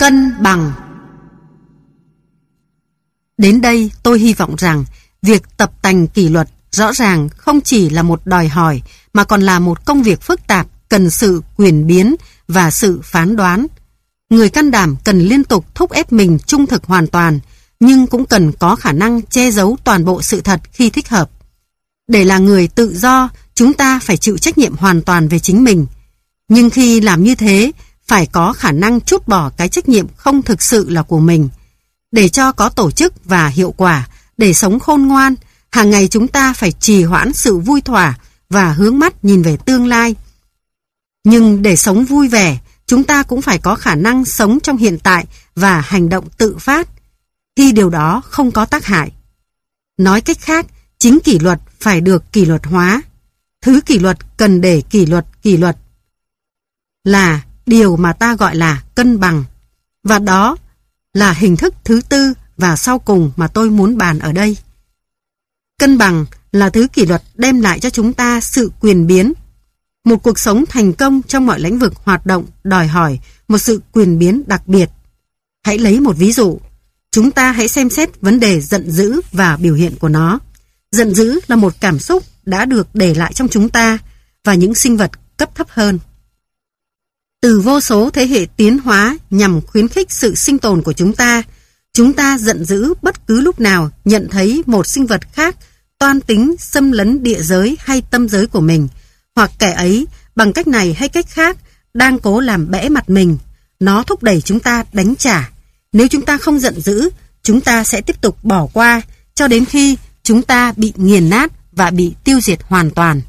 Cân bằng Đến đây tôi hy vọng rằng việc tập tành kỷ luật rõ ràng không chỉ là một đòi hỏi mà còn là một công việc phức tạp cần sự quyền biến và sự phán đoán. Người can đảm cần liên tục thúc ép mình trung thực hoàn toàn nhưng cũng cần có khả năng che giấu toàn bộ sự thật khi thích hợp. Để là người tự do, chúng ta phải chịu trách nhiệm hoàn toàn về chính mình. Nhưng khi làm như thế, phải có khả năng chút bỏ cái trách nhiệm không thực sự là của mình. Để cho có tổ chức và hiệu quả, để sống khôn ngoan, hàng ngày chúng ta phải trì hoãn sự vui thỏa và hướng mắt nhìn về tương lai. Nhưng để sống vui vẻ, chúng ta cũng phải có khả năng sống trong hiện tại và hành động tự phát, khi điều đó không có tác hại. Nói cách khác, chính kỷ luật phải được kỷ luật hóa. Thứ kỷ luật cần để kỷ luật kỷ luật là điều mà ta gọi là cân bằng. Và đó là hình thức thứ tư và sau cùng mà tôi muốn bàn ở đây. Cân bằng là thứ kỷ luật đem lại cho chúng ta sự quyền biến. Một cuộc sống thành công trong mọi lĩnh vực hoạt động, đòi hỏi một sự quyền biến đặc biệt. Hãy lấy một ví dụ. Chúng ta hãy xem xét vấn đề giận dữ và biểu hiện của nó. Giận dữ là một cảm xúc đã được để lại trong chúng ta và những sinh vật cấp thấp hơn. Từ vô số thế hệ tiến hóa nhằm khuyến khích sự sinh tồn của chúng ta, chúng ta giận dữ bất cứ lúc nào nhận thấy một sinh vật khác toan tính xâm lấn địa giới hay tâm giới của mình, hoặc kẻ ấy bằng cách này hay cách khác đang cố làm bẽ mặt mình. Nó thúc đẩy chúng ta đánh trả. Nếu chúng ta không giận dữ, chúng ta sẽ tiếp tục bỏ qua cho đến khi chúng ta bị nghiền nát và bị tiêu diệt hoàn toàn.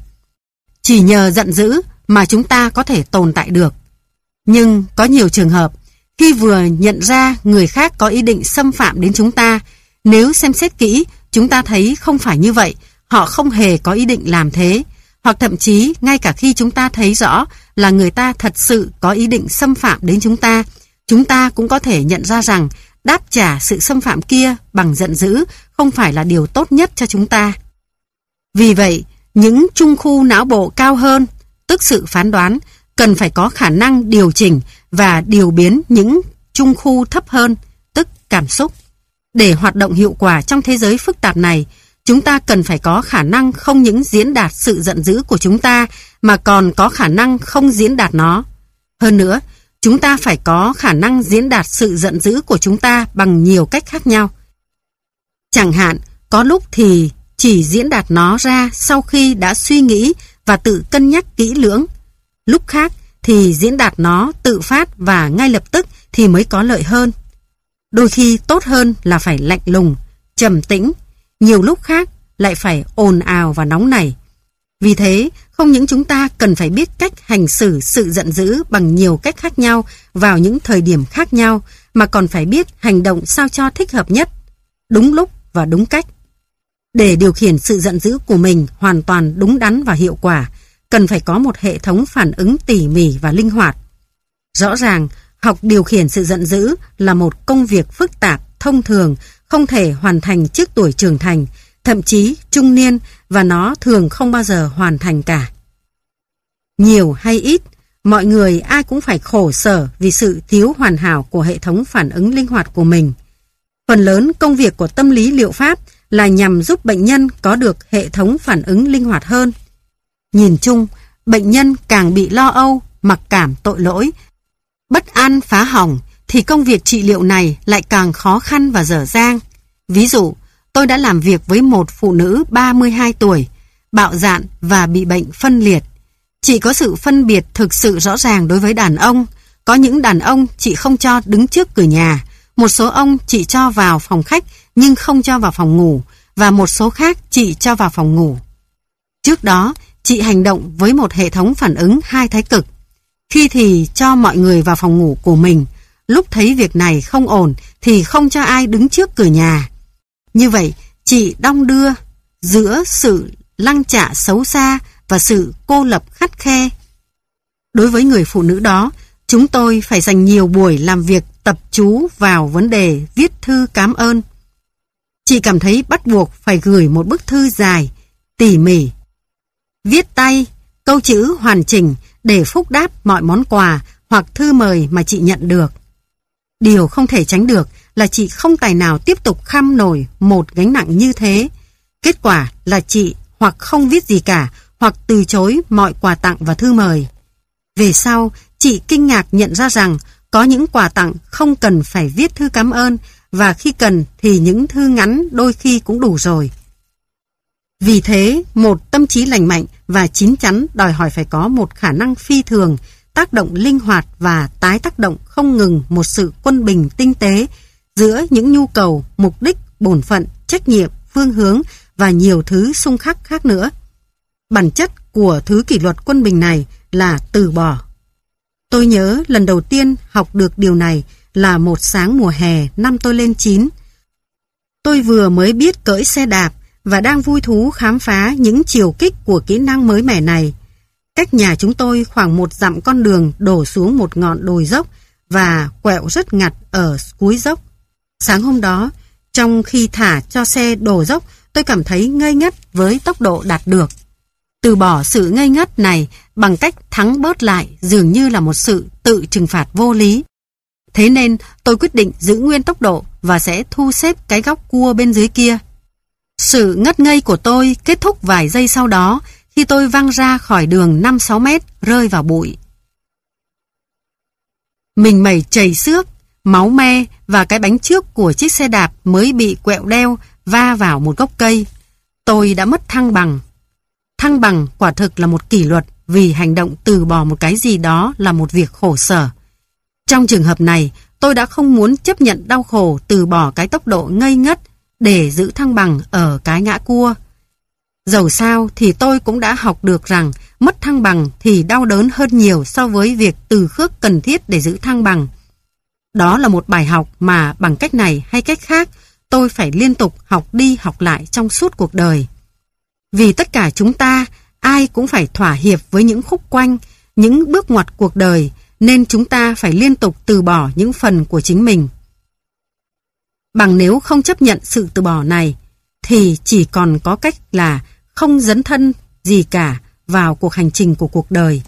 Chỉ nhờ giận dữ mà chúng ta có thể tồn tại được. Nhưng có nhiều trường hợp, khi vừa nhận ra người khác có ý định xâm phạm đến chúng ta, nếu xem xét kỹ, chúng ta thấy không phải như vậy, họ không hề có ý định làm thế. Hoặc thậm chí, ngay cả khi chúng ta thấy rõ là người ta thật sự có ý định xâm phạm đến chúng ta, chúng ta cũng có thể nhận ra rằng đáp trả sự xâm phạm kia bằng giận dữ không phải là điều tốt nhất cho chúng ta. Vì vậy, những trung khu não bộ cao hơn, tức sự phán đoán, cần phải có khả năng điều chỉnh và điều biến những trung khu thấp hơn, tức cảm xúc. Để hoạt động hiệu quả trong thế giới phức tạp này, chúng ta cần phải có khả năng không những diễn đạt sự giận dữ của chúng ta, mà còn có khả năng không diễn đạt nó. Hơn nữa, chúng ta phải có khả năng diễn đạt sự giận dữ của chúng ta bằng nhiều cách khác nhau. Chẳng hạn, có lúc thì chỉ diễn đạt nó ra sau khi đã suy nghĩ và tự cân nhắc kỹ lưỡng. Lúc khác thì diễn đạt nó tự phát và ngay lập tức thì mới có lợi hơn. Đôi khi tốt hơn là phải lạnh lùng, trầm tĩnh, nhiều lúc khác lại phải ồn ào và nóng nảy. Vì thế, không những chúng ta cần phải biết cách hành xử sự giận dữ bằng nhiều cách khác nhau vào những thời điểm khác nhau, mà còn phải biết hành động sao cho thích hợp nhất, đúng lúc và đúng cách. Để điều khiển sự giận dữ của mình hoàn toàn đúng đắn và hiệu quả, cần phải có một hệ thống phản ứng tỉ mỉ và linh hoạt. Rõ ràng, học điều khiển sự giận dữ là một công việc phức tạp, thông thường, không thể hoàn thành trước tuổi trưởng thành, thậm chí trung niên và nó thường không bao giờ hoàn thành cả. Nhiều hay ít, mọi người ai cũng phải khổ sở vì sự thiếu hoàn hảo của hệ thống phản ứng linh hoạt của mình. Phần lớn công việc của tâm lý liệu pháp là nhằm giúp bệnh nhân có được hệ thống phản ứng linh hoạt hơn. Nhìn chung, bệnh nhân càng bị lo âu, mặc cảm tội lỗi, bất an phá hỏng, thì công việc trị liệu này lại càng khó khăn và dở dang. Ví dụ, tôi đã làm việc với một phụ nữ 32 tuổi, bạo dạn và bị bệnh phân liệt. Chị có sự phân biệt thực sự rõ ràng đối với đàn ông. Có những đàn ông chị không cho đứng trước cửa nhà, một số ông chị cho vào phòng khách nhưng không cho vào phòng ngủ, và một số khác chị cho vào phòng ngủ. Trước đó, chị hành động với một hệ thống phản ứng hai thái cực. Khi thì cho mọi người vào phòng ngủ của mình, lúc thấy việc này không ổn thì không cho ai đứng trước cửa nhà. Như vậy, chị đong đưa giữa sự lăng trả xấu xa và sự cô lập khắt khe. Đối với người phụ nữ đó, chúng tôi phải dành nhiều buổi làm việc tập chú vào vấn đề viết thư cảm ơn. Chị cảm thấy bắt buộc phải gửi một bức thư dài, tỉ mỉ viết tay, câu chữ hoàn chỉnh để phúc đáp mọi món quà hoặc thư mời mà chị nhận được. Điều không thể tránh được là chị không tài nào tiếp tục kham nổi một gánh nặng như thế. Kết quả là chị hoặc không viết gì cả, hoặc từ chối mọi quà tặng và thư mời. Về sau, chị kinh ngạc nhận ra rằng có những quà tặng không cần phải viết thư cảm ơn và khi cần thì những thư ngắn đôi khi cũng đủ rồi. Vì thế, một tâm trí lành mạnh và chín chắn đòi hỏi phải có một khả năng phi thường, tác động linh hoạt và tái tác động không ngừng một sự quân bình tinh tế giữa những nhu cầu, mục đích, bổn phận, trách nhiệm, phương hướng và nhiều thứ xung khắc khác nữa. Bản chất của thứ kỷ luật quân bình này là từ bỏ. Tôi nhớ lần đầu tiên học được điều này là một sáng mùa hè năm tôi lên 9. Tôi vừa mới biết cưỡi xe đạp và đang vui thú khám phá những chiều kích của kỹ năng mới mẻ này. Cách nhà chúng tôi khoảng một dặm con đường đổ xuống một ngọn đồi dốc và quẹo rất ngặt ở cuối dốc. Sáng hôm đó, trong khi thả cho xe đổ dốc, tôi cảm thấy ngây ngất với tốc độ đạt được. Từ bỏ sự ngây ngất này bằng cách thắng bớt lại dường như là một sự tự trừng phạt vô lý. Thế nên tôi quyết định giữ nguyên tốc độ và sẽ thu xếp cái góc cua bên dưới kia. Sự ngất ngây của tôi kết thúc vài giây sau đó khi tôi văng ra khỏi đường 5-6 mét rơi vào bụi. Mình mẩy chảy xước, máu me và cái bánh trước của chiếc xe đạp mới bị quẹo đeo va vào một gốc cây. Tôi đã mất thăng bằng. Thăng bằng quả thực là một kỷ luật vì hành động từ bỏ một cái gì đó là một việc khổ sở. Trong trường hợp này, tôi đã không muốn chấp nhận đau khổ từ bỏ cái tốc độ ngây ngất để giữ thăng bằng ở cái ngã cua. Dầu sao thì tôi cũng đã học được rằng mất thăng bằng thì đau đớn hơn nhiều so với việc từ khước cần thiết để giữ thăng bằng. Đó là một bài học mà bằng cách này hay cách khác tôi phải liên tục học đi học lại trong suốt cuộc đời. Vì tất cả chúng ta, ai cũng phải thỏa hiệp với những khúc quanh, những bước ngoặt cuộc đời, nên chúng ta phải liên tục từ bỏ những phần của chính mình. Bằng nếu không chấp nhận sự từ bỏ này, thì chỉ còn có cách là không dấn thân gì cả vào cuộc hành trình của cuộc đời.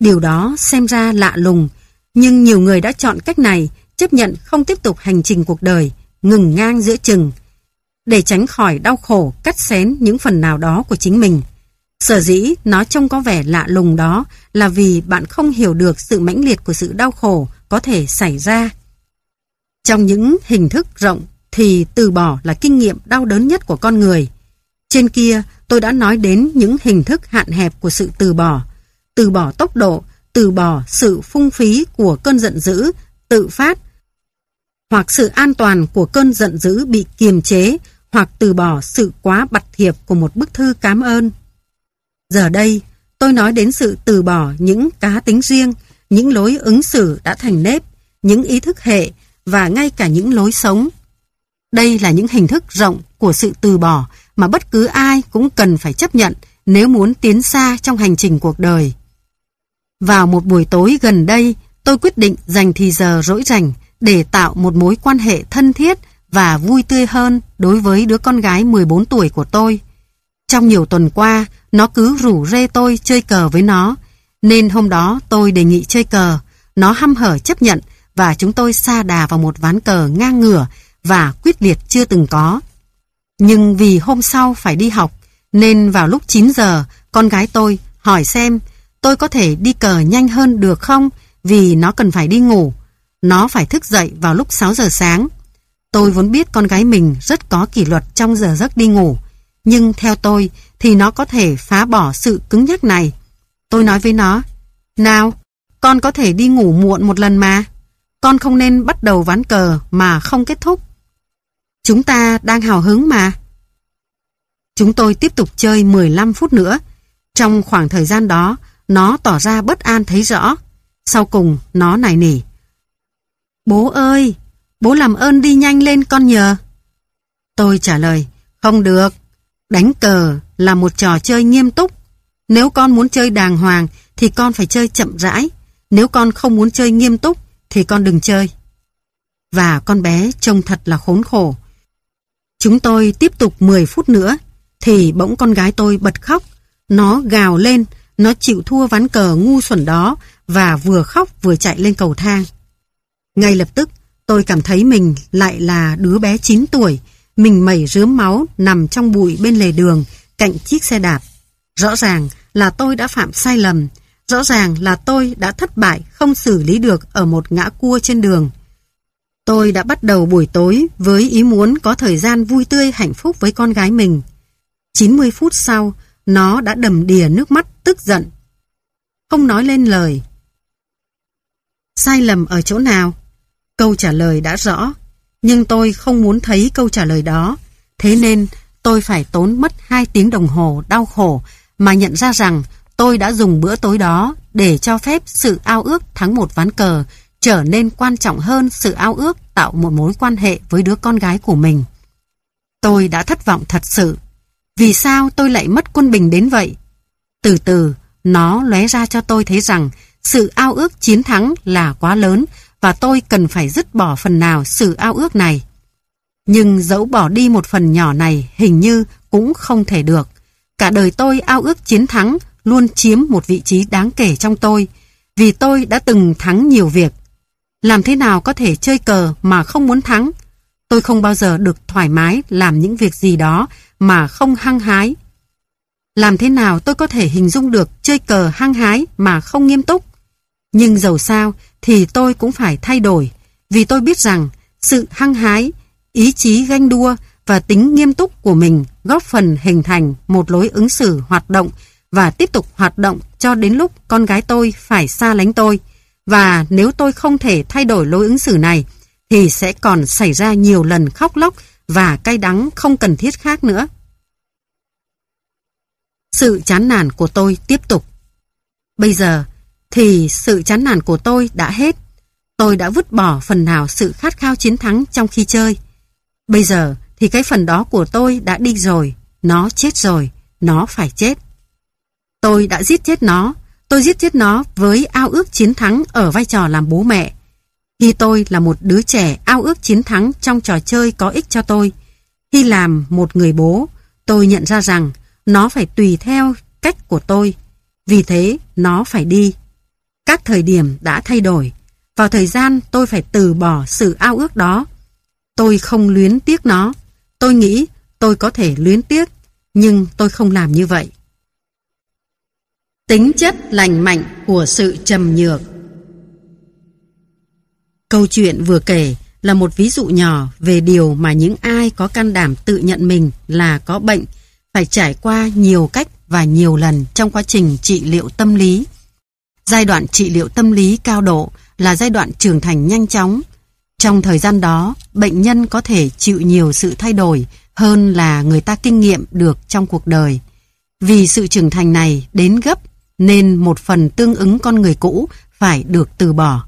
Điều đó xem ra lạ lùng, nhưng nhiều người đã chọn cách này chấp nhận không tiếp tục hành trình cuộc đời, ngừng ngang giữa chừng, để tránh khỏi đau khổ cắt xén những phần nào đó của chính mình. Sở dĩ nó trông có vẻ lạ lùng đó là vì bạn không hiểu được sự mãnh liệt của sự đau khổ có thể xảy ra. Trong những hình thức rộng thì từ bỏ là kinh nghiệm đau đớn nhất của con người. Trên kia tôi đã nói đến những hình thức hạn hẹp của sự từ bỏ. Từ bỏ tốc độ, từ bỏ sự phung phí của cơn giận dữ, tự phát, hoặc sự an toàn của cơn giận dữ bị kiềm chế, hoặc từ bỏ sự quá bặt thiệp của một bức thư cảm ơn. Giờ đây, tôi nói đến sự từ bỏ những cá tính riêng, những lối ứng xử đã thành nếp, những ý thức hệ và ngay cả những lối sống. Đây là những hình thức rộng của sự từ bỏ mà bất cứ ai cũng cần phải chấp nhận nếu muốn tiến xa trong hành trình cuộc đời. Vào một buổi tối gần đây, tôi quyết định dành thì giờ rỗi rảnh để tạo một mối quan hệ thân thiết và vui tươi hơn đối với đứa con gái 14 tuổi của tôi. Trong nhiều tuần qua, nó cứ rủ rê tôi chơi cờ với nó, nên hôm đó tôi đề nghị chơi cờ. Nó hăm hở chấp nhận và chúng tôi xa đà vào một ván cờ ngang ngửa và quyết liệt chưa từng có. Nhưng vì hôm sau phải đi học, nên vào lúc 9 giờ, con gái tôi hỏi xem tôi có thể đi cờ nhanh hơn được không vì nó cần phải đi ngủ. Nó phải thức dậy vào lúc 6 giờ sáng. Tôi vốn biết con gái mình rất có kỷ luật trong giờ giấc đi ngủ, nhưng theo tôi thì nó có thể phá bỏ sự cứng nhắc này. Tôi nói với nó, nào, con có thể đi ngủ muộn một lần mà. Con không nên bắt đầu ván cờ mà không kết thúc. Chúng ta đang hào hứng mà. Chúng tôi tiếp tục chơi 15 phút nữa. Trong khoảng thời gian đó, nó tỏ ra bất an thấy rõ. Sau cùng, nó nài nỉ. Bố ơi, bố làm ơn đi nhanh lên con nhờ. Tôi trả lời, không được. Đánh cờ là một trò chơi nghiêm túc. Nếu con muốn chơi đàng hoàng thì con phải chơi chậm rãi. Nếu con không muốn chơi nghiêm túc thì con đừng chơi. Và con bé trông thật là khốn khổ. Chúng tôi tiếp tục 10 phút nữa thì bỗng con gái tôi bật khóc. Nó gào lên, nó chịu thua ván cờ ngu xuẩn đó và vừa khóc vừa chạy lên cầu thang. Ngay lập tức, tôi cảm thấy mình lại là đứa bé 9 tuổi, mình mẩy rướm máu nằm trong bụi bên lề đường, cạnh chiếc xe đạp. Rõ ràng là tôi đã phạm sai lầm, rõ ràng là tôi đã thất bại không xử lý được ở một ngã cua trên đường. Tôi đã bắt đầu buổi tối với ý muốn có thời gian vui tươi hạnh phúc với con gái mình. 90 phút sau, nó đã đầm đìa nước mắt tức giận. Không nói lên lời. Sai lầm ở chỗ nào? Câu trả lời đã rõ, nhưng tôi không muốn thấy câu trả lời đó. Thế nên tôi phải tốn mất 2 tiếng đồng hồ đau khổ mà nhận ra rằng tôi đã dùng bữa tối đó để cho phép sự ao ước thắng một ván cờ trở nên quan trọng hơn sự ao ước tạo một mối quan hệ với đứa con gái của mình. Tôi đã thất vọng thật sự. Vì sao tôi lại mất quân bình đến vậy? Từ từ, nó lóe ra cho tôi thấy rằng sự ao ước chiến thắng là quá lớn và tôi cần phải dứt bỏ phần nào sự ao ước này. Nhưng dẫu bỏ đi một phần nhỏ này hình như cũng không thể được. Cả đời tôi ao ước chiến thắng luôn chiếm một vị trí đáng kể trong tôi vì tôi đã từng thắng nhiều việc. Làm thế nào có thể chơi cờ mà không muốn thắng? Tôi không bao giờ được thoải mái làm những việc gì đó mà không hăng hái. Làm thế nào tôi có thể hình dung được chơi cờ hăng hái mà không nghiêm túc? Nhưng dầu sao thì tôi cũng phải thay đổi vì tôi biết rằng sự hăng hái, ý chí ganh đua và tính nghiêm túc của mình góp phần hình thành một lối ứng xử hoạt động và tiếp tục hoạt động cho đến lúc con gái tôi phải xa lánh tôi. Và nếu tôi không thể thay đổi lối ứng xử này thì sẽ còn xảy ra nhiều lần khóc lóc và cay đắng không cần thiết khác nữa. Sự chán nản của tôi tiếp tục. Bây giờ thì sự chán nản của tôi đã hết. Tôi đã vứt bỏ phần nào sự khát khao chiến thắng trong khi chơi. Bây giờ thì cái phần đó của tôi đã đi rồi, nó chết rồi, nó phải chết. Tôi đã giết chết nó, tôi giết chết nó với ao ước chiến thắng ở vai trò làm bố mẹ. Khi tôi là một đứa trẻ ao ước chiến thắng trong trò chơi có ích cho tôi, khi làm một người bố, tôi nhận ra rằng nó phải tùy theo cách của tôi. Vì thế, nó phải đi. Các thời điểm đã thay đổi. Vào thời gian tôi phải từ bỏ sự ao ước đó. Tôi không luyến tiếc nó. Tôi nghĩ tôi có thể luyến tiếc, nhưng tôi không làm như vậy. Tính chất lành mạnh của sự trầm nhược Câu chuyện vừa kể là một ví dụ nhỏ về điều mà những ai có can đảm tự nhận mình là có bệnh phải trải qua nhiều cách và nhiều lần trong quá trình trị liệu tâm lý. Giai đoạn trị liệu tâm lý cao độ là giai đoạn trưởng thành nhanh chóng. Trong thời gian đó, bệnh nhân có thể chịu nhiều sự thay đổi hơn là người ta kinh nghiệm được trong cuộc đời. Vì sự trưởng thành này đến gấp nên một phần tương ứng con người cũ phải được từ bỏ.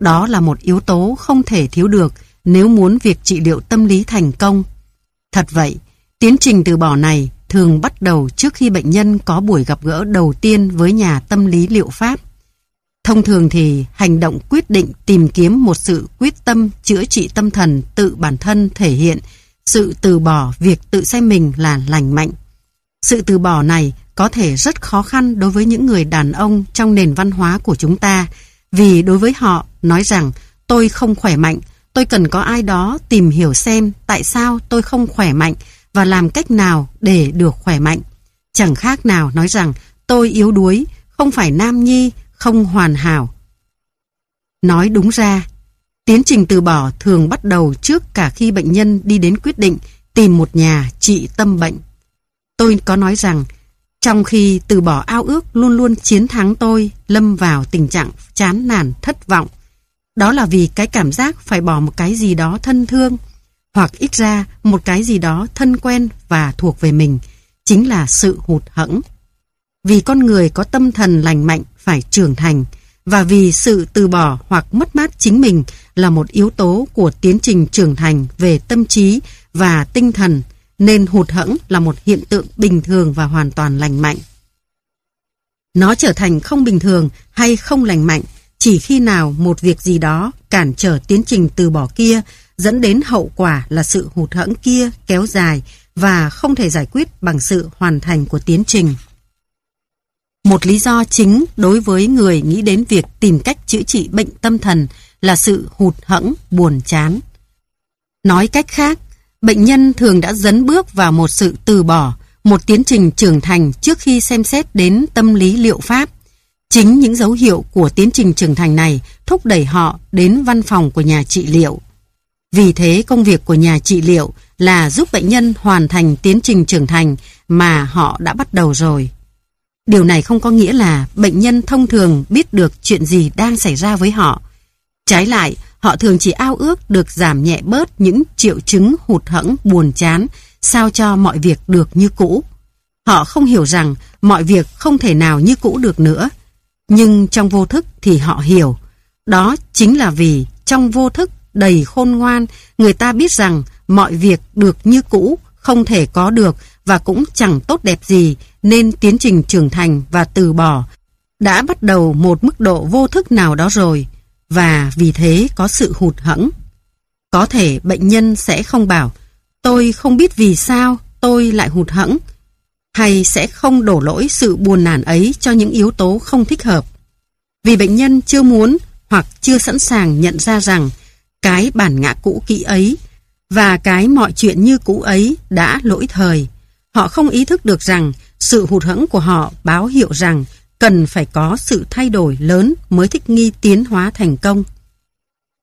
Đó là một yếu tố không thể thiếu được nếu muốn việc trị liệu tâm lý thành công. Thật vậy, tiến trình từ bỏ này thường bắt đầu trước khi bệnh nhân có buổi gặp gỡ đầu tiên với nhà tâm lý liệu pháp. Thông thường thì hành động quyết định tìm kiếm một sự quyết tâm chữa trị tâm thần tự bản thân thể hiện sự từ bỏ việc tự xem mình là lành mạnh. Sự từ bỏ này có thể rất khó khăn đối với những người đàn ông trong nền văn hóa của chúng ta vì đối với họ nói rằng tôi không khỏe mạnh, tôi cần có ai đó tìm hiểu xem tại sao tôi không khỏe mạnh và làm cách nào để được khỏe mạnh. Chẳng khác nào nói rằng tôi yếu đuối, không phải nam nhi, không hoàn hảo. Nói đúng ra, tiến trình từ bỏ thường bắt đầu trước cả khi bệnh nhân đi đến quyết định tìm một nhà trị tâm bệnh. Tôi có nói rằng, trong khi từ bỏ ao ước luôn luôn chiến thắng tôi lâm vào tình trạng chán nản, thất vọng. Đó là vì cái cảm giác phải bỏ một cái gì đó thân thương, hoặc ít ra một cái gì đó thân quen và thuộc về mình, chính là sự hụt hẫng. Vì con người có tâm thần lành mạnh phải trưởng thành, và vì sự từ bỏ hoặc mất mát chính mình là một yếu tố của tiến trình trưởng thành về tâm trí và tinh thần, nên hụt hẫng là một hiện tượng bình thường và hoàn toàn lành mạnh. Nó trở thành không bình thường hay không lành mạnh chỉ khi nào một việc gì đó cản trở tiến trình từ bỏ kia dẫn đến hậu quả là sự hụt hẫng kia kéo dài và không thể giải quyết bằng sự hoàn thành của tiến trình. Một lý do chính đối với người nghĩ đến việc tìm cách chữa trị bệnh tâm thần là sự hụt hẫng, buồn chán. Nói cách khác, bệnh nhân thường đã dấn bước vào một sự từ bỏ, một tiến trình trưởng thành trước khi xem xét đến tâm lý liệu pháp. Chính những dấu hiệu của tiến trình trưởng thành này thúc đẩy họ đến văn phòng của nhà trị liệu. Vì thế công việc của nhà trị liệu là giúp bệnh nhân hoàn thành tiến trình trưởng thành mà họ đã bắt đầu rồi. Điều này không có nghĩa là bệnh nhân thông thường biết được chuyện gì đang xảy ra với họ. Trái lại, họ thường chỉ ao ước được giảm nhẹ bớt những triệu chứng hụt hẫng buồn chán sao cho mọi việc được như cũ. Họ không hiểu rằng mọi việc không thể nào như cũ được nữa. Nhưng trong vô thức thì họ hiểu. Đó chính là vì trong vô thức đầy khôn ngoan, người ta biết rằng mọi việc được như cũ không thể có được và cũng chẳng tốt đẹp gì nên tiến trình trưởng thành và từ bỏ đã bắt đầu một mức độ vô thức nào đó rồi và vì thế có sự hụt hẫng. Có thể bệnh nhân sẽ không bảo, tôi không biết vì sao tôi lại hụt hẫng, hay sẽ không đổ lỗi sự buồn nản ấy cho những yếu tố không thích hợp. Vì bệnh nhân chưa muốn hoặc chưa sẵn sàng nhận ra rằng cái bản ngã cũ kỹ ấy và cái mọi chuyện như cũ ấy đã lỗi thời. Họ không ý thức được rằng sự hụt hẫng của họ báo hiệu rằng cần phải có sự thay đổi lớn mới thích nghi tiến hóa thành công.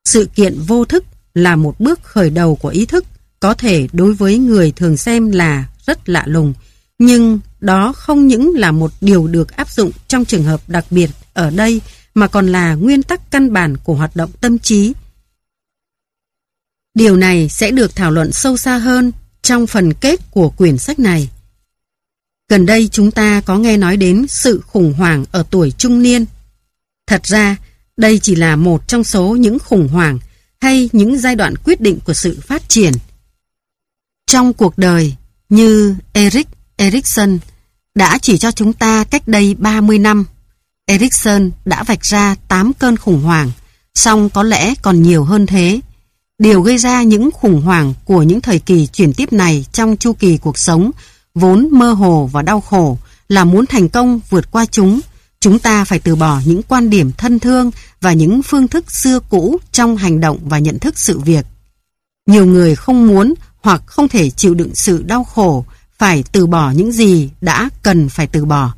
Sự kiện vô thức là một bước khởi đầu của ý thức, có thể đối với người thường xem là rất lạ lùng, nhưng đó không những là một điều được áp dụng trong trường hợp đặc biệt ở đây mà còn là nguyên tắc căn bản của hoạt động tâm trí. Điều này sẽ được thảo luận sâu xa hơn trong phần kết của quyển sách này. Gần đây chúng ta có nghe nói đến sự khủng hoảng ở tuổi trung niên. Thật ra, đây chỉ là một trong số những khủng hoảng hay những giai đoạn quyết định của sự phát triển. Trong cuộc đời, như Eric Erikson đã chỉ cho chúng ta cách đây 30 năm, Erikson đã vạch ra 8 cơn khủng hoảng, song có lẽ còn nhiều hơn thế. Điều gây ra những khủng hoảng của những thời kỳ chuyển tiếp này trong chu kỳ cuộc sống vốn mơ hồ và đau khổ là muốn thành công vượt qua chúng, chúng ta phải từ bỏ những quan điểm thân thương và những phương thức xưa cũ trong hành động và nhận thức sự việc. Nhiều người không muốn hoặc không thể chịu đựng sự đau khổ, phải từ bỏ những gì đã cần phải từ bỏ.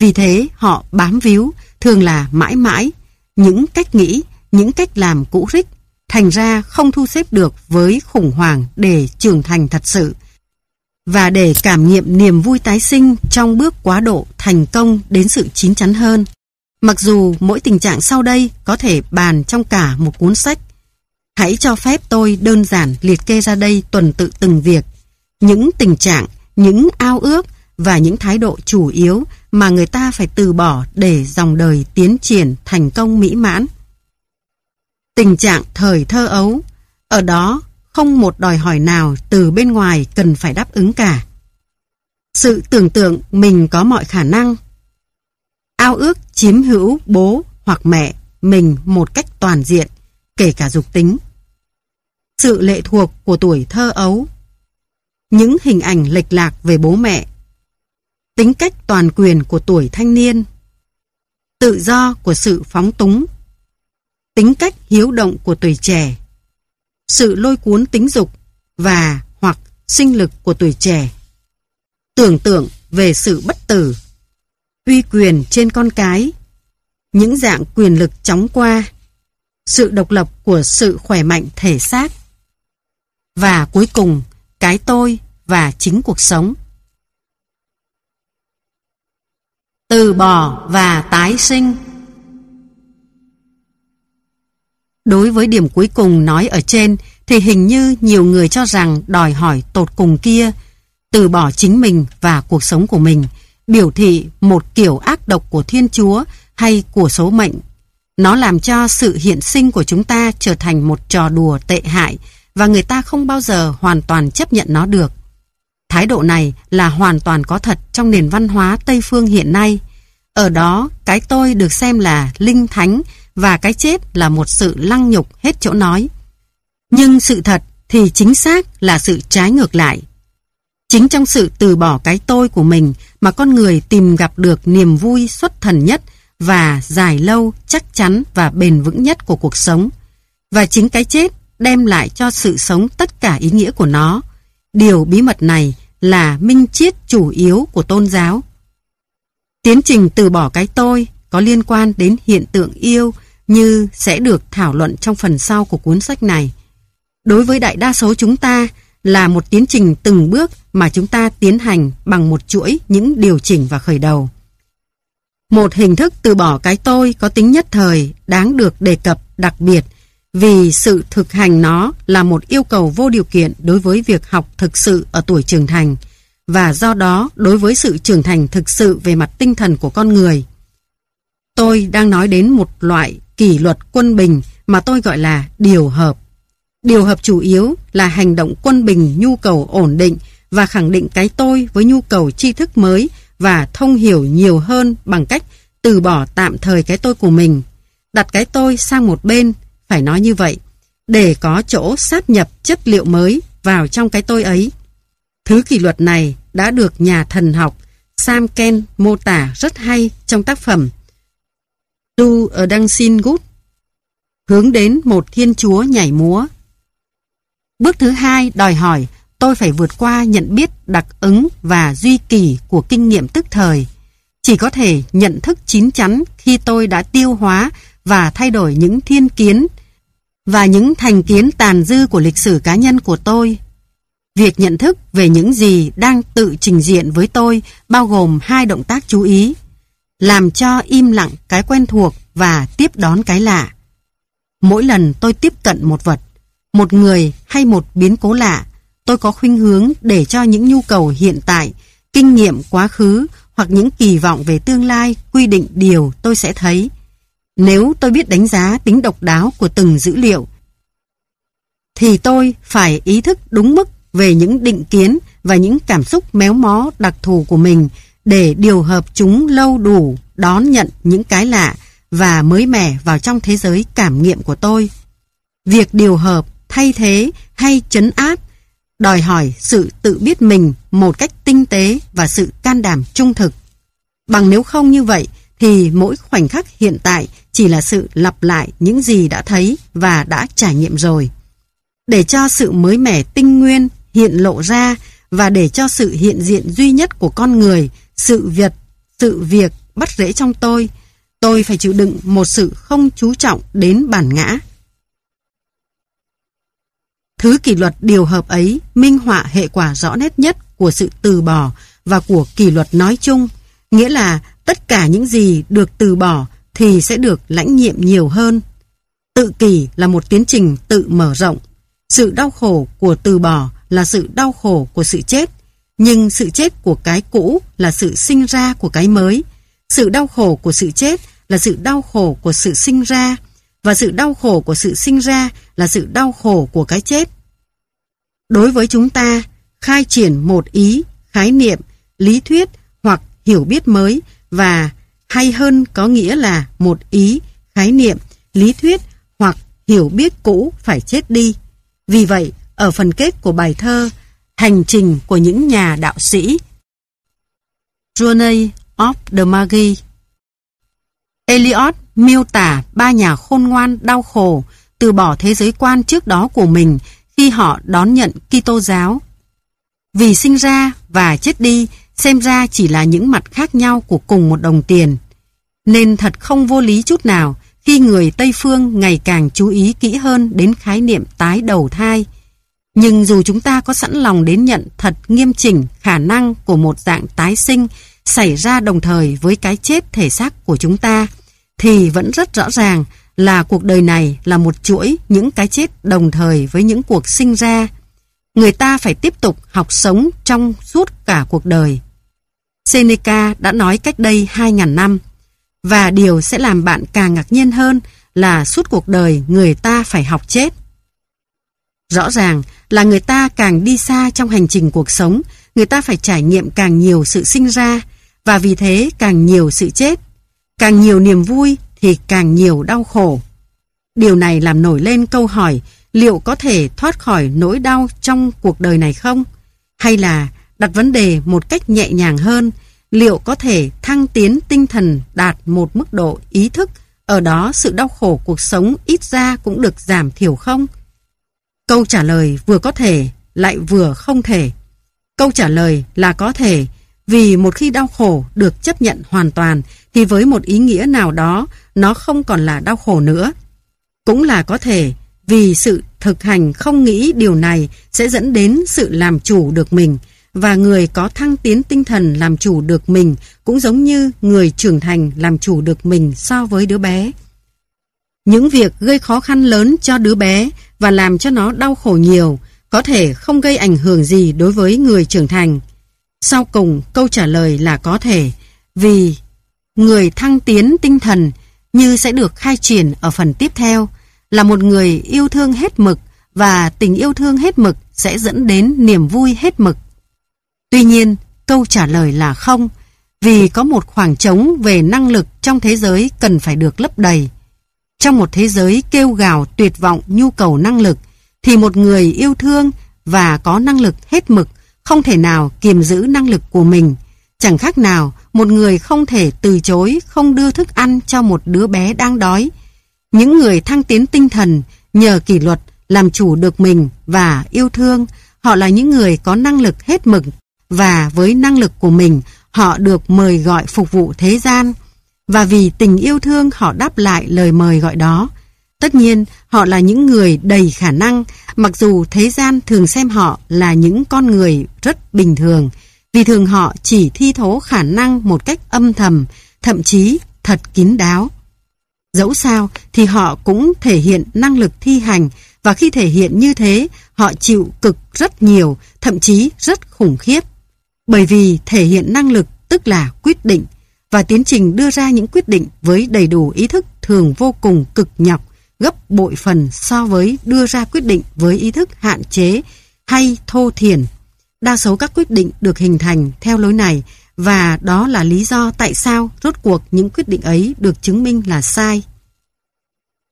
Vì thế họ bám víu, thường là mãi mãi, những cách nghĩ, những cách làm cũ rích, thành ra không thu xếp được với khủng hoảng để trưởng thành thật sự và để cảm nghiệm niềm vui tái sinh trong bước quá độ thành công đến sự chín chắn hơn. Mặc dù mỗi tình trạng sau đây có thể bàn trong cả một cuốn sách, hãy cho phép tôi đơn giản liệt kê ra đây tuần tự từng việc, những tình trạng, những ao ước và những thái độ chủ yếu mà người ta phải từ bỏ để dòng đời tiến triển thành công mỹ mãn. Tình trạng thời thơ ấu, ở đó không một đòi hỏi nào từ bên ngoài cần phải đáp ứng cả. Sự tưởng tượng mình có mọi khả năng. Ao ước chiếm hữu bố hoặc mẹ mình một cách toàn diện, kể cả dục tính. Sự lệ thuộc của tuổi thơ ấu. Những hình ảnh lệch lạc về bố mẹ. Tính cách toàn quyền của tuổi thanh niên. Tự do của sự phóng túng. Tính cách hiếu động của tuổi trẻ sự lôi cuốn tính dục và hoặc sinh lực của tuổi trẻ. Tưởng tượng về sự bất tử, uy quyền trên con cái, những dạng quyền lực chóng qua, sự độc lập của sự khỏe mạnh thể xác, và cuối cùng cái tôi và chính cuộc sống. Từ bỏ và tái sinh Đối với điểm cuối cùng nói ở trên thì hình như nhiều người cho rằng đòi hỏi tột cùng kia từ bỏ chính mình và cuộc sống của mình biểu thị một kiểu ác độc của Thiên Chúa hay của số mệnh. Nó làm cho sự hiện sinh của chúng ta trở thành một trò đùa tệ hại và người ta không bao giờ hoàn toàn chấp nhận nó được. Thái độ này là hoàn toàn có thật trong nền văn hóa Tây Phương hiện nay. Ở đó, cái tôi được xem là linh thánh và cái chết là một sự lăng nhục hết chỗ nói. Nhưng sự thật thì chính xác là sự trái ngược lại. Chính trong sự từ bỏ cái tôi của mình mà con người tìm gặp được niềm vui xuất thần nhất và dài lâu, chắc chắn và bền vững nhất của cuộc sống. và chính cái chết đem lại cho sự sống tất cả ý nghĩa của nó. Điều bí mật này là minh triết chủ yếu của tôn giáo. Tiến trình từ bỏ cái tôi có liên quan đến hiện tượng yêu như sẽ được thảo luận trong phần sau của cuốn sách này. Đối với đại đa số chúng ta là một tiến trình từng bước mà chúng ta tiến hành bằng một chuỗi những điều chỉnh và khởi đầu. Một hình thức từ bỏ cái tôi có tính nhất thời đáng được đề cập đặc biệt vì sự thực hành nó là một yêu cầu vô điều kiện đối với việc học thực sự ở tuổi trưởng thành và do đó đối với sự trưởng thành thực sự về mặt tinh thần của con người. Tôi đang nói đến một loại kỷ luật quân bình mà tôi gọi là điều hợp. Điều hợp chủ yếu là hành động quân bình nhu cầu ổn định và khẳng định cái tôi với nhu cầu tri thức mới và thông hiểu nhiều hơn bằng cách từ bỏ tạm thời cái tôi của mình, đặt cái tôi sang một bên, phải nói như vậy, để có chỗ sát nhập chất liệu mới vào trong cái tôi ấy. Thứ kỷ luật này đã được nhà thần học Sam Ken mô tả rất hay trong tác phẩm Du ở đăng xin gút hướng đến một thiên chúa nhảy múa. Bước thứ hai đòi hỏi, tôi phải vượt qua nhận biết đặc ứng và duy kỳ của kinh nghiệm tức thời. Chỉ có thể nhận thức chín chắn khi tôi đã tiêu hóa và thay đổi những thiên kiến và những thành kiến tàn dư của lịch sử cá nhân của tôi. Việc nhận thức về những gì đang tự trình diện với tôi bao gồm hai động tác chú ý. Làm cho im lặng cái quen thuộc và tiếp đón cái lạ. Mỗi lần tôi tiếp cận một vật, một người hay một biến cố lạ, tôi có khuynh hướng để cho những nhu cầu hiện tại, kinh nghiệm quá khứ hoặc những kỳ vọng về tương lai quy định điều tôi sẽ thấy. Nếu tôi biết đánh giá tính độc đáo của từng dữ liệu, thì tôi phải ý thức đúng mức về những định kiến và những cảm xúc méo mó đặc thù của mình để điều hợp chúng lâu đủ đón nhận những cái lạ và mới mẻ vào trong thế giới cảm nghiệm của tôi. Việc điều hợp, thay thế hay chấn áp đòi hỏi sự tự biết mình một cách tinh tế và sự can đảm trung thực. Bằng nếu không như vậy thì mỗi khoảnh khắc hiện tại chỉ là sự lặp lại những gì đã thấy và đã trải nghiệm rồi. Để cho sự mới mẻ tinh nguyên hiện lộ ra và để cho sự hiện diện duy nhất của con người, sự việc, sự việc bắt rễ trong tôi, tôi phải chịu đựng một sự không chú trọng đến bản ngã. Thứ kỷ luật điều hợp ấy minh họa hệ quả rõ nét nhất của sự từ bỏ và của kỷ luật nói chung, nghĩa là tất cả những gì được từ bỏ thì sẽ được lãnh nhiệm nhiều hơn. Tự kỷ là một tiến trình tự mở rộng. Sự đau khổ của từ bỏ là sự đau khổ của sự chết, nhưng sự chết của cái cũ là sự sinh ra của cái mới. Sự đau khổ của sự chết là sự đau khổ của sự sinh ra, và sự đau khổ của sự sinh ra là sự đau khổ của cái chết. Đối với chúng ta, khai triển một ý, khái niệm, lý thuyết hoặc hiểu biết mới và hay hơn có nghĩa là một ý, khái niệm, lý thuyết hoặc hiểu biết cũ phải chết đi. Vì vậy, ở phần kết của bài thơ Hành trình của những nhà đạo sĩ Journey of the Magi Eliot miêu tả ba nhà khôn ngoan đau khổ từ bỏ thế giới quan trước đó của mình khi họ đón nhận Kitô giáo. Vì sinh ra và chết đi, xem ra chỉ là những mặt khác nhau của cùng một đồng tiền. Nên thật không vô lý chút nào khi người Tây Phương ngày càng chú ý kỹ hơn đến khái niệm tái đầu thai. Nhưng dù chúng ta có sẵn lòng đến nhận thật nghiêm chỉnh khả năng của một dạng tái sinh xảy ra đồng thời với cái chết thể xác của chúng ta, thì vẫn rất rõ ràng là cuộc đời này là một chuỗi những cái chết đồng thời với những cuộc sinh ra. Người ta phải tiếp tục học sống trong suốt cả cuộc đời. Seneca đã nói cách đây 2.000 năm, và điều sẽ làm bạn càng ngạc nhiên hơn là suốt cuộc đời người ta phải học chết. Rõ ràng là người ta càng đi xa trong hành trình cuộc sống, người ta phải trải nghiệm càng nhiều sự sinh ra, và vì thế càng nhiều sự chết. Càng nhiều niềm vui thì càng nhiều đau khổ. Điều này làm nổi lên câu hỏi liệu có thể thoát khỏi nỗi đau trong cuộc đời này không? Hay là đặt vấn đề một cách nhẹ nhàng hơn, liệu có thể thăng tiến tinh thần đạt một mức độ ý thức ở đó sự đau khổ cuộc sống ít ra cũng được giảm thiểu không? Câu trả lời vừa có thể lại vừa không thể. Câu trả lời là có thể, vì một khi đau khổ được chấp nhận hoàn toàn, thì với một ý nghĩa nào đó, nó không còn là đau khổ nữa. Cũng là có thể, vì sự thực hành không nghĩ điều này sẽ dẫn đến sự làm chủ được mình, và người có thăng tiến tinh thần làm chủ được mình cũng giống như người trưởng thành làm chủ được mình so với đứa bé. Những việc gây khó khăn lớn cho đứa bé và làm cho nó đau khổ nhiều có thể không gây ảnh hưởng gì đối với người trưởng thành. Sau cùng, câu trả lời là có thể, vì người thăng tiến tinh thần như sẽ được khai triển ở phần tiếp theo, là một người yêu thương hết mực và tình yêu thương hết mực sẽ dẫn đến niềm vui hết mực. Tuy nhiên, câu trả lời là không, vì có một khoảng trống về năng lực trong thế giới cần phải được lấp đầy. Trong một thế giới kêu gào tuyệt vọng nhu cầu năng lực, thì một người yêu thương và có năng lực hết mực không thể nào kiềm giữ năng lực của mình. Chẳng khác nào một người không thể từ chối không đưa thức ăn cho một đứa bé đang đói. Những người thăng tiến tinh thần nhờ kỷ luật làm chủ được mình và yêu thương, họ là những người có năng lực hết mực và với năng lực của mình họ được mời gọi phục vụ thế gian và vì tình yêu thương họ đáp lại lời mời gọi đó. Tất nhiên, họ là những người đầy khả năng, mặc dù thế gian thường xem họ là những con người rất bình thường, vì thường họ chỉ thi thố khả năng một cách âm thầm, thậm chí thật kín đáo. Dẫu sao thì họ cũng thể hiện năng lực thi hành và khi thể hiện như thế, họ chịu cực rất nhiều, thậm chí rất khủng khiếp. Bởi vì thể hiện năng lực tức là quyết định và tiến trình đưa ra những quyết định với đầy đủ ý thức thường vô cùng cực nhọc, gấp bội phần so với đưa ra quyết định với ý thức hạn chế hay thô thiển. Đa số các quyết định được hình thành theo lối này và đó là lý do tại sao rốt cuộc những quyết định ấy được chứng minh là sai.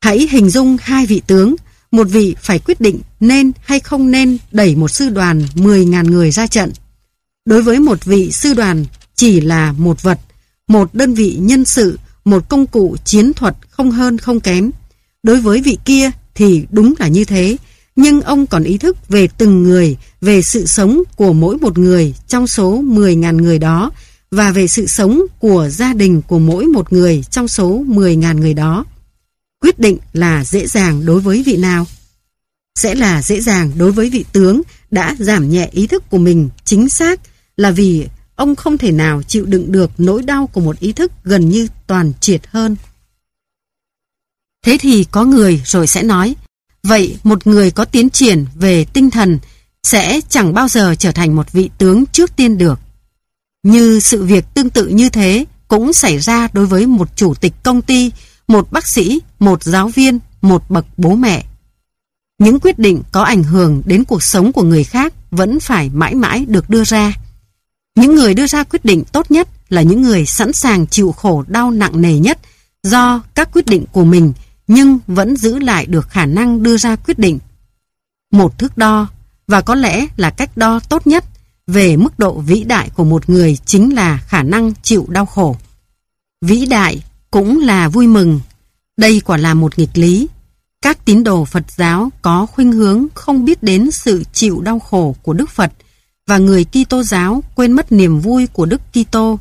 Hãy hình dung hai vị tướng, một vị phải quyết định nên hay không nên đẩy một sư đoàn 10.000 người ra trận. Đối với một vị sư đoàn chỉ là một vật, một đơn vị nhân sự, một công cụ chiến thuật không hơn không kém. Đối với vị kia thì đúng là như thế, nhưng ông còn ý thức về từng người, về sự sống của mỗi một người trong số 10.000 người đó và về sự sống của gia đình của mỗi một người trong số 10.000 người đó. Quyết định là dễ dàng đối với vị nào? Sẽ là dễ dàng đối với vị tướng đã giảm nhẹ ý thức của mình chính xác là vì ông không thể nào chịu đựng được nỗi đau của một ý thức gần như toàn triệt hơn. Thế thì có người rồi sẽ nói, vậy một người có tiến triển về tinh thần sẽ chẳng bao giờ trở thành một vị tướng trước tiên được. Như sự việc tương tự như thế cũng xảy ra đối với một chủ tịch công ty, một bác sĩ, một giáo viên, một bậc bố mẹ. Những quyết định có ảnh hưởng đến cuộc sống của người khác vẫn phải mãi mãi được đưa ra. Những người đưa ra quyết định tốt nhất là những người sẵn sàng chịu khổ đau nặng nề nhất do các quyết định của mình, nhưng vẫn giữ lại được khả năng đưa ra quyết định. Một thước đo, và có lẽ là cách đo tốt nhất về mức độ vĩ đại của một người chính là khả năng chịu đau khổ. Vĩ đại cũng là vui mừng. Đây quả là một nghịch lý. Các tín đồ Phật giáo có khuynh hướng không biết đến sự chịu đau khổ của Đức Phật và người Kitô giáo quên mất niềm vui của Đức Kitô.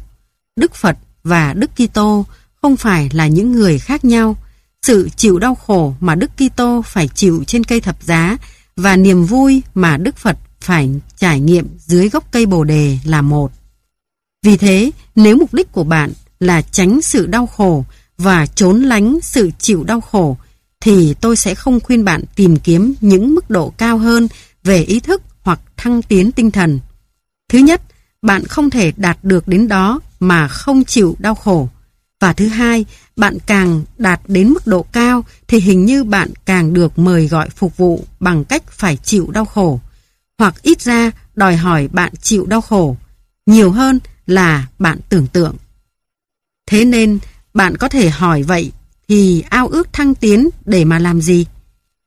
Đức Phật và Đức Kitô không phải là những người khác nhau. Sự chịu đau khổ mà Đức Kitô phải chịu trên cây thập giá và niềm vui mà Đức Phật phải trải nghiệm dưới gốc cây Bồ đề là một. Vì thế, nếu mục đích của bạn là tránh sự đau khổ và trốn lánh sự chịu đau khổ, thì tôi sẽ không khuyên bạn tìm kiếm những mức độ cao hơn về ý thức thăng tiến tinh thần. Thứ nhất, bạn không thể đạt được đến đó mà không chịu đau khổ. Và thứ hai, bạn càng đạt đến mức độ cao thì hình như bạn càng được mời gọi phục vụ bằng cách phải chịu đau khổ. Hoặc ít ra đòi hỏi bạn chịu đau khổ. Nhiều hơn là bạn tưởng tượng. Thế nên, bạn có thể hỏi vậy thì ao ước thăng tiến để mà làm gì?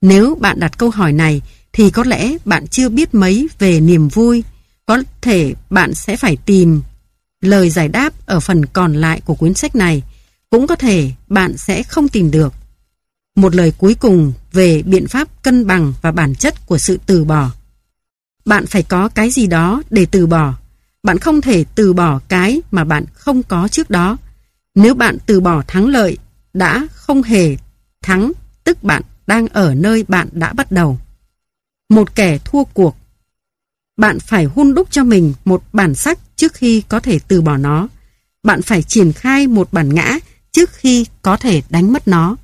Nếu bạn đặt câu hỏi này thì có lẽ bạn chưa biết mấy về niềm vui. Có thể bạn sẽ phải tìm lời giải đáp ở phần còn lại của cuốn sách này. cũng có thể bạn sẽ không tìm được. Một lời cuối cùng về biện pháp cân bằng và bản chất của sự từ bỏ. Bạn phải có cái gì đó để từ bỏ. Bạn không thể từ bỏ cái mà bạn không có trước đó. Nếu bạn từ bỏ thắng lợi, đã không hề thắng, tức bạn đang ở nơi bạn đã bắt đầu. Một kẻ thua cuộc. Bạn phải hun đúc cho mình một bản sắc trước khi có thể từ bỏ nó. Bạn phải triển khai một bản ngã trước khi có thể đánh mất nó.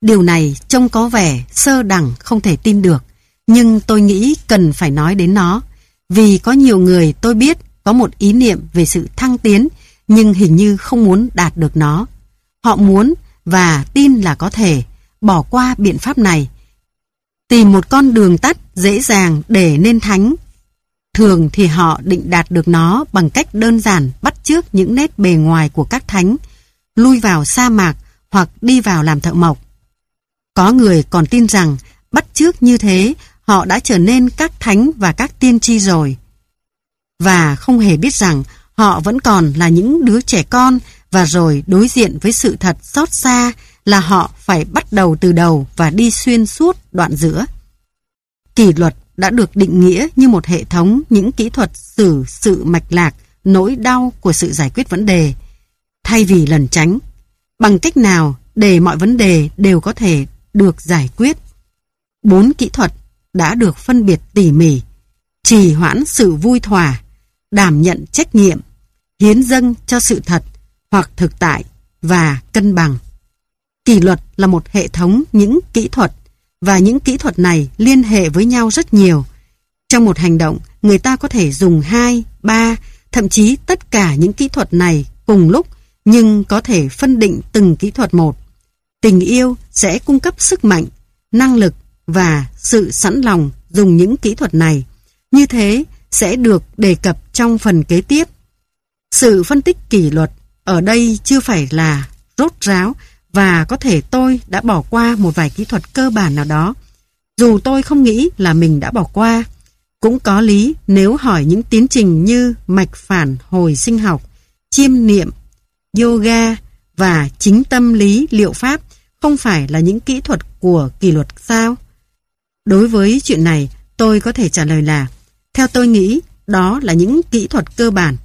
Điều này trông có vẻ sơ đẳng không thể tin được, nhưng tôi nghĩ cần phải nói đến nó, vì có nhiều người tôi biết có một ý niệm về sự thăng tiến, nhưng hình như không muốn đạt được nó. Họ muốn và tin là có thể bỏ qua biện pháp này, tìm một con đường tắt dễ dàng để nên thánh. Thường thì họ định đạt được nó bằng cách đơn giản bắt chước những nét bề ngoài của các thánh, lui vào sa mạc hoặc đi vào làm thợ mộc. Có người còn tin rằng bắt chước như thế họ đã trở nên các thánh và các tiên tri rồi. Và không hề biết rằng họ vẫn còn là những đứa trẻ con và rồi đối diện với sự thật xót xa là họ phải bắt đầu từ đầu và đi xuyên suốt đoạn giữa. Kỷ luật đã được định nghĩa như một hệ thống những kỹ thuật xử sự mạch lạc, nỗi đau của sự giải quyết vấn đề, thay vì lần tránh. Bằng cách nào để mọi vấn đề đều có thể được giải quyết. Bốn kỹ thuật đã được phân biệt tỉ mỉ, trì hoãn sự vui thỏa, đảm nhận trách nhiệm, hiến dâng cho sự thật hoặc thực tại và cân bằng. Kỷ luật là một hệ thống những kỹ thuật và những kỹ thuật này liên hệ với nhau rất nhiều. Trong một hành động, người ta có thể dùng hai, ba, thậm chí tất cả những kỹ thuật này cùng lúc nhưng có thể phân định từng kỹ thuật một. Tình yêu sẽ cung cấp sức mạnh, năng lực và sự sẵn lòng dùng những kỹ thuật này. Như thế sẽ được đề cập trong phần kế tiếp. Sự phân tích kỷ luật ở đây chưa phải là rốt ráo và có thể tôi đã bỏ qua một vài kỹ thuật cơ bản nào đó. Dù tôi không nghĩ là mình đã bỏ qua, cũng có lý nếu hỏi những tiến trình như mạch phản hồi sinh học, chiêm niệm, yoga và chính tâm lý liệu pháp không phải là những kỹ thuật của kỷ luật sao? Đối với chuyện này, tôi có thể trả lời là, theo tôi nghĩ, đó là những kỹ thuật cơ bản.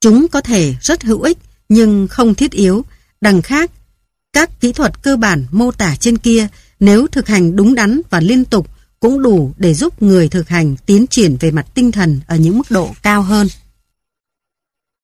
Chúng có thể rất hữu ích, nhưng không thiết yếu. Đằng khác, các kỹ thuật cơ bản mô tả trên kia, nếu thực hành đúng đắn và liên tục, cũng đủ để giúp người thực hành tiến triển về mặt tinh thần ở những mức độ cao hơn.